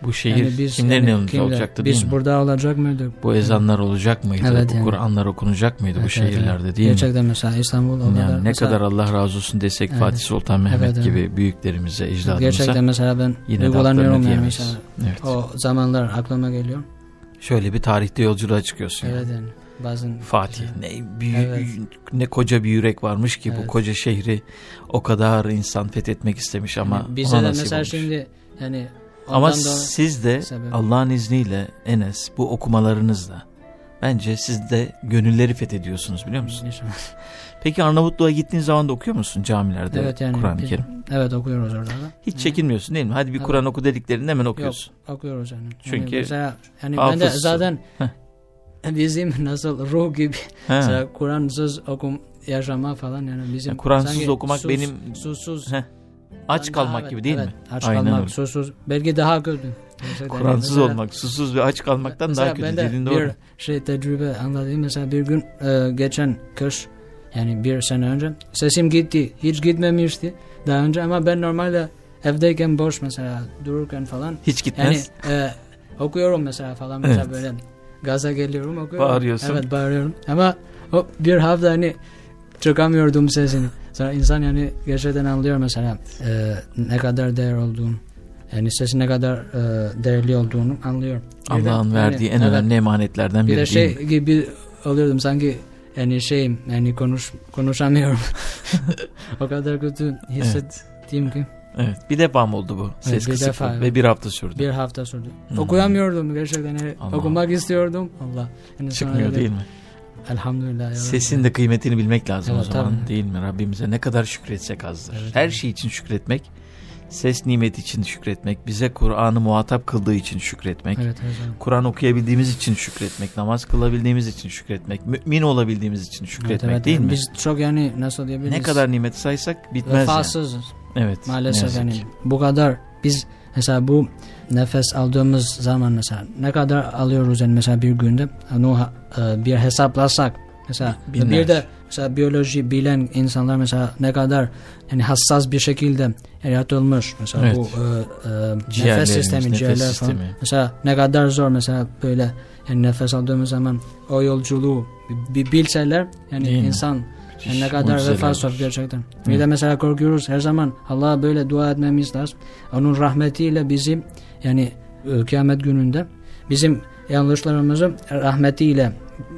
S1: Bu şehir
S3: yani biz
S1: kimlerin
S3: yani
S1: elinde
S3: kimler-
S1: olacaktı değil
S3: Biz
S1: mi?
S3: burada olacak mıydık?
S1: Bu ezanlar olacak mıydı?
S3: Evet,
S1: bu
S3: yani.
S1: Kur'anlar okunacak mıydı bu
S3: Evet, evet,
S1: şehirlerde
S3: evet.
S1: değil mi?
S3: Gerçekten mesela İstanbul kadar.
S1: Yani ne
S3: mesela-
S1: kadar Allah razı olsun desek
S3: Evet.
S1: Fatih Sultan Mehmet
S3: Evet, evet.
S1: gibi büyüklerimize, ecdadımıza
S3: Gerçekten mesela ben
S1: yine
S3: duygulanıyorum yani mesela.
S1: Evet.
S3: O zamanlar aklıma geliyor.
S1: Şöyle bir tarihte yolculuğa çıkıyorsun. yani.
S3: Evet yani bazen
S1: Fatih ne büyük
S3: Evet.
S1: ne koca bir yürek varmış ki bu
S3: Evet.
S1: koca şehri o kadar insan fethetmek istemiş ama
S3: Yani bize
S1: ona
S3: de mesela
S1: olmuş.
S3: şimdi yani
S1: ama siz de. Allah'ın izniyle Enes bu okumalarınızla bence siz de gönülleri fethediyorsunuz biliyor musun?
S3: İnşallah.
S1: Peki Arnavutluğa gittiğin zaman da okuyor musun camilerde
S3: Evet yani
S1: Kur'an-ı Kerim?
S3: Evet okuyoruz orada da.
S1: Hiç
S3: Hı.
S1: çekinmiyorsun değil mi? Hadi bir
S3: Evet.
S1: Kur'an oku dediklerinde hemen okuyorsun.
S3: Okuyoruz yani.
S1: Çünkü
S3: yani mesela yani ben de zaten
S1: Heh.
S3: Bizim nasıl ruh gibi Kur'ansız okum yaşama falan yani bizim
S1: Yani Kur'ansız
S3: sanki
S1: okumak
S3: sus-
S1: benim-
S3: susuz
S1: Heh. aç
S3: Yani
S1: kalmak
S3: daha-
S1: gibi değil
S3: evet,
S1: mi?
S3: Aç
S1: Aynen
S3: kalmak,
S1: öyle.
S3: susuz. Belki daha kötü.
S1: Kur'ansız
S3: Mesela-
S1: olmak, susuz ve aç kalmaktan
S3: mesela
S1: daha kötü.
S3: ben de
S1: Dediğin
S3: bir
S1: doğru.
S3: şey tecrübe anlatayım. Mesela bir gün e, geçen kış yani bir sene önce sesim gitti. Hiç gitmemişti daha önce ama ben normalde evdeyken boş mesela dururken falan
S1: Hiç
S3: yani
S1: gitmez.
S3: e, okuyorum mesela falan mesela
S1: Evet.
S3: böyle gaza geliyorum okuyorum.
S1: Bağırıyorsun.
S3: Evet bağırıyorum ama o bir hafta hani çıkamıyordum sesini. Sonra insan yani gerçekten anlıyor mesela e, ne kadar değer olduğunu. Yani sesin ne kadar e, değerli olduğunu anlıyor. Bir
S1: Allah'ın
S3: yani,
S1: verdiği en
S3: evet,
S1: önemli emanetlerden
S3: Bir
S1: biri
S3: de şey
S1: değil
S3: gibi oluyordum sanki yani şeyim yani konuş konuşamıyorum. o kadar kötü hissettiğim ki
S1: Evet. Bir defa mı oldu bu? Ses
S3: Evet, bir
S1: kısık
S3: defa,
S1: ve
S3: evet.
S1: bir hafta sürdü.
S3: bir hafta sürdü.
S1: Hmm.
S3: Okuyamıyordum gerçekten. Yani
S1: Allah.
S3: okumak istiyordum. Allah. Yani
S1: Çıkmıyor
S3: dedim,
S1: değil mi?
S3: Elhamdülillah. ya
S1: Sesin de kıymetini bilmek lazım o
S3: Evet,
S1: zaman
S3: tabii.
S1: değil mi? Rabbimize ne kadar şükretsek azdır.
S3: Evet,
S1: Her
S3: evet.
S1: şey için şükretmek, ses nimeti için şükretmek, bize Kur'an'ı muhatap kıldığı için şükretmek,
S3: Evet, her zaman.
S1: Kur'an okuyabildiğimiz için şükretmek, namaz kılabildiğimiz için şükretmek, mümin olabildiğimiz için şükretmek
S3: Evet, evet,
S1: değil mi?
S3: Biz çok yani nasıl diyebiliriz?
S1: ne kadar nimet saysak bitmez yani. Evet.
S3: Maalesef yani bu kadar biz mesela bu nefes aldığımız zaman mesela ne kadar alıyoruz yani mesela bir günde onu ha- e, bir hesaplasak mesela
S1: Binlerce.
S3: bir de mesela biyoloji bilen insanlar mesela ne kadar yani hassas bir şekilde yaratılmış mesela
S1: Evet.
S3: bu e, e, nefes sistemi
S1: nefes
S3: ciğerler
S1: sistemi.
S3: falan mesela ne kadar zor mesela böyle yani nefes aldığımız zaman o yolculuğu bilseler yani
S1: Değil mi?
S3: Yani ne
S1: Müthiş
S3: kadar
S1: mucizeler var.
S3: gerçekten. Bir de mesela korkuyoruz her zaman Allah'a böyle dua etmemiz lazım. Onun rahmetiyle bizim yani e, kıyamet gününde bizim yanlışlarımızı rahmetiyle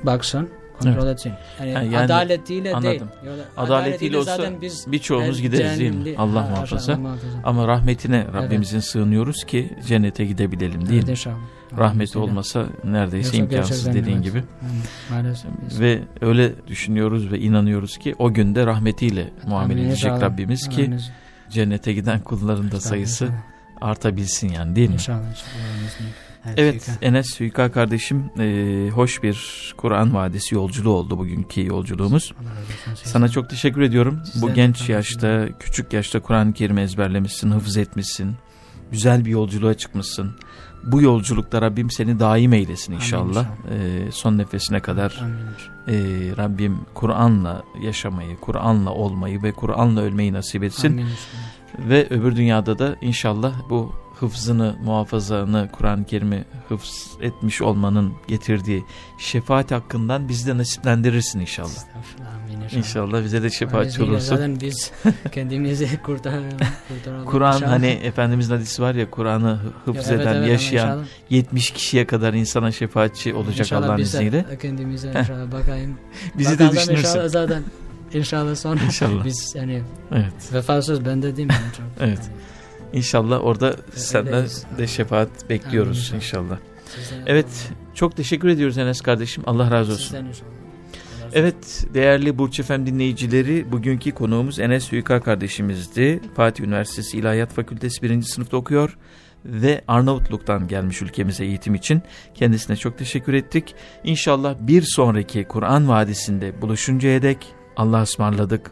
S3: baksın, kontrol etsin. Yani,
S1: yani
S3: adaletiyle değil.
S1: anladım.
S3: Yok,
S1: Adaletiyle olsa
S3: zaten biz
S1: birçoğumuz
S3: el-
S1: gideriz değil mi? Allah
S3: Ha,
S1: muhafaza. Ama rahmetine Rabbimizin sığınıyoruz ki cennete gidebilelim değil
S3: Evet,
S1: mi?
S3: inşallah.
S1: Rahmeti olmasa neredeyse
S3: Yoksa
S1: imkansız dediğin
S3: evet.
S1: gibi.
S3: Yani maalesef
S1: Ve öyle düşünüyoruz ve inanıyoruz ki o günde rahmetiyle muamele
S3: Amin,
S1: edecek
S3: inşallah.
S1: Rabbimiz ki
S3: Amin.
S1: cennete giden kulların da sayısı artabilsin yani değil mi?
S3: İnşallah. inşallah.
S1: Evet Enes Suika kardeşim e, hoş bir Kur'an Vadisi yolculuğu oldu bugünkü yolculuğumuz. Sana çok teşekkür ediyorum. Bu
S3: Sizden
S1: genç yaşta, küçük yaşta Kur'an-ı Kerim ezberlemişsin, hıfz etmişsin. Güzel bir yolculuğa çıkmışsın. Bu yolculukta Rabbim seni daim eylesin
S3: Amin
S1: inşallah. E, son nefesine kadar
S3: Amin.
S1: e, Rabbim Kur'an'la yaşamayı, Kur'an'la olmayı ve Kur'an'la ölmeyi nasip etsin.
S3: Amin.
S1: Ve öbür dünyada da inşallah bu hıfzını, muhafazanı, Kur'an-ı Kerim'i hıfz etmiş olmanın getirdiği şefaat hakkından bizi de nasiplendirirsin inşallah.
S3: Amin inşallah.
S1: Bize de şefaatçi
S3: Amin.
S1: olursun.
S3: Zaten biz kendimizi kurtaralım. kurtaralım
S1: Kur'an hani Efendimizin hadisi var ya Kur'an'ı hı- hıfz
S3: Evet,
S1: eden,
S3: evet,
S1: yaşayan
S3: inşallah-
S1: 70 kişiye kadar insana şefaatçi olacak
S3: inşallah
S1: Allah'ın
S3: biz de
S1: izniyle.
S3: kendimize inşallah bakayım.
S1: Bizi de
S3: Bakalım
S1: düşünürsün.
S3: inşallah zaten. İnşallah sonra
S1: İnşallah.
S3: biz yani
S1: Evet.
S3: vefasız ben de değil mi? Çok.
S1: Evet. İnşallah orada senden de şefaat bekliyoruz
S3: inşallah.
S1: inşallah.
S3: Sizden-
S1: Evet. Çok teşekkür ediyoruz Enes kardeşim. Allah razı olsun. Evet değerli Burç Efem dinleyicileri bugünkü konuğumuz Enes Hüyka kardeşimizdi. Fatih Üniversitesi İlahiyat Fakültesi 1. sınıfta okuyor ve Arnavutluk'tan gelmiş ülkemize eğitim için. Kendisine çok teşekkür ettik. İnşallah bir sonraki Kur'an Vadisi'nde buluşuncaya dek Allah'a ısmarladık.